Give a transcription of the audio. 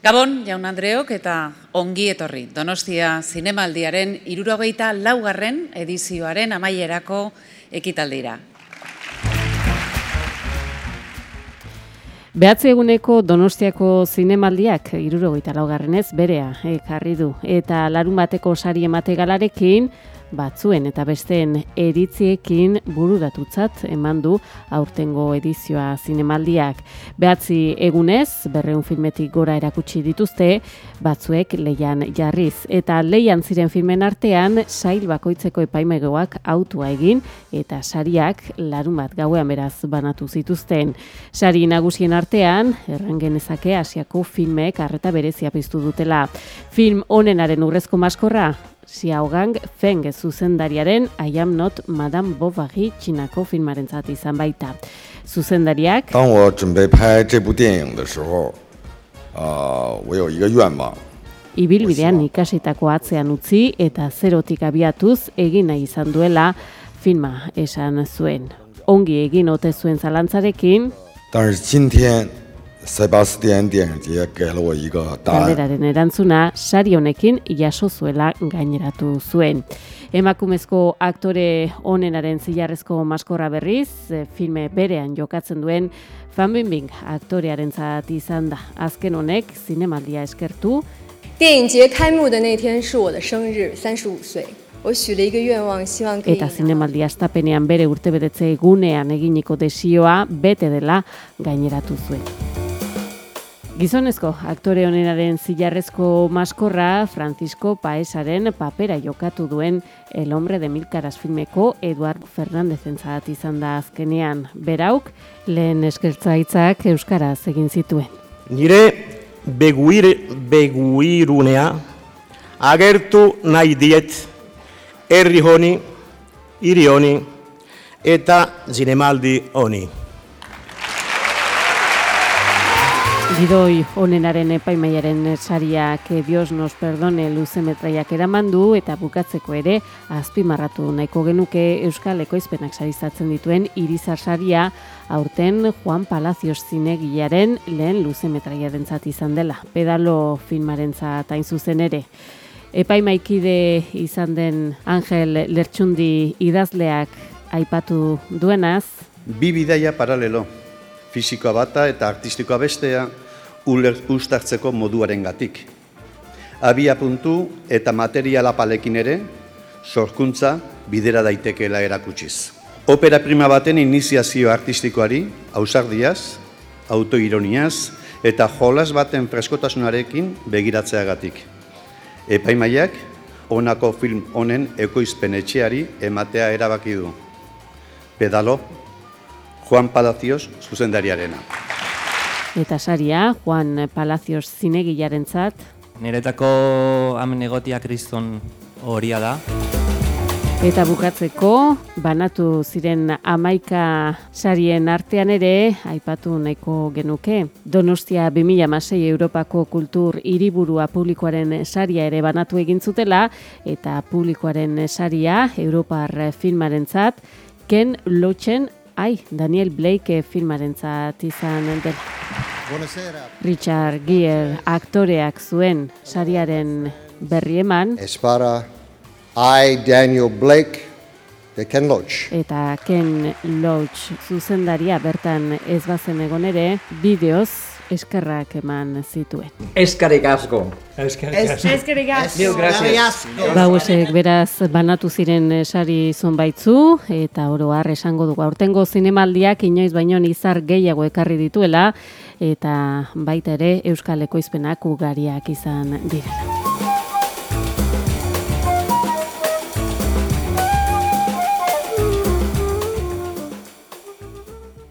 Gabon, jaun Andreok, eta ongi etorri. Donostia zinemaldiaren irurogeita laugarren edizioaren amaierako ekitaldira. Behatze eguneko Donostiako zinemaldiak irurogeita laugarrenez berea ekarri du. Eta larun bateko sari emate galarekin, batzuen eta besteen eritziekin bururatutzat eman du aurtengo edizioa zinemaldiak. Behatzi egunez, berreun filmetik gora erakutsi dituzte, batzuek leian jarriz. Eta leian ziren filmen artean, sail bakoitzeko epaimegoak autua egin eta sariak larun bat gauean beraz banatu zituzten. Sari nagusien artean, errangen ezake asiako filmek arreta berezia piztu dutela. Film onenaren urrezko maskorra, Xiaogang Feng zuzendariaren I am not Madame Bovary txinako filmaren zati izan baita. Zuzendariak... 当我准备拍这部电影的时候，啊、我有一个愿望， Ibilbidean ikasitako atzean utzi eta zerotik abiatuz egin nahi izan duela filma esan zuen. Ongi egin ote zuen zalantzarekin, 但是今天 塞巴斯蒂安电影节给了我一个答案。 galderaren erantzuna sari honekin jaso zuela gaineratu zuen. Emakumezko aktore onenaren zilarrezko maskorra berriz, eh, filme berean jokatzen duen Fan Bingbing aktorearen zat izan da. Azken honek zinemaldia eskertu 电影节开幕的那天是我的生日，三十五岁。我许了一个愿望，希望可以 eta zinemaldia astapenean bere urtebedetze egunean eginiko desioa bete dela gaineratu zuen. Gizonezko aktore onenaren zilarrezko maskorra Francisco Paesaren papera jokatu duen El hombre de mil caras filmeko Eduard Fernandezen zat izan da azkenean. Berauk, lehen eskertzaitzak Euskaraz egin zituen. Nire beguir, beguirunea agertu nahi diet herri honi, hiri honi eta zinemaldi honi. Gidoi onenaren epaimaiaren sariak eh, Dios nos perdone luze metraiak eraman du eta bukatzeko ere azpimarratu nahiko genuke Euskal Ekoizpenak sarizatzen dituen irizar saria aurten Juan Palacios zinegilearen lehen luze metraiarentzat izan dela. Pedalo filmarentzat hain zuzen ere. Epaimaikide izan den Angel Lertxundi idazleak aipatu duenaz, Bi bidaia paralelo, fisikoa bata eta artistikoa bestea, ustartzeko moduaren gatik. Abia puntu eta materiala palekin ere, sorkuntza bidera daitekeela erakutsiz. Opera prima baten iniziazio artistikoari, ausardiaz, autoironiaz eta jolas baten freskotasunarekin begiratzeagatik. Epaimaiak, honako film honen ekoizpen etxeari ematea erabaki du. Pedalo, Juan Palacios zuzendariarena. Eta saria Juan Palacios zinegilarentzat Niretako amen egotia kriston horia da. Eta bukatzeko, banatu ziren amaika sarien artean ere, aipatu nahiko genuke. Donostia 2006 Europako kultur hiriburua publikoaren saria ere banatu egin zutela, eta publikoaren saria Europar filmarentzat Ken Lotzen, ai, Daniel Blake filmarentzat izan dela. Richard Gere aktoreak zuen sariaren berri eman, Es para I, Daniel Blake, de Ken Loach. eta Ken Loach zuzendaria bertan ez bazen egon ere, bideoz eskerrak eman zituen. Eskerrik asko. Mil gracias. Bauesek beraz banatu ziren eh, sari zonbaitzu eta oro har esango dugu aurtengo zinemaldiak inoiz baino izar gehiago ekarri dituela eta baita ere Euskal Ekoizpenak ugariak izan direla.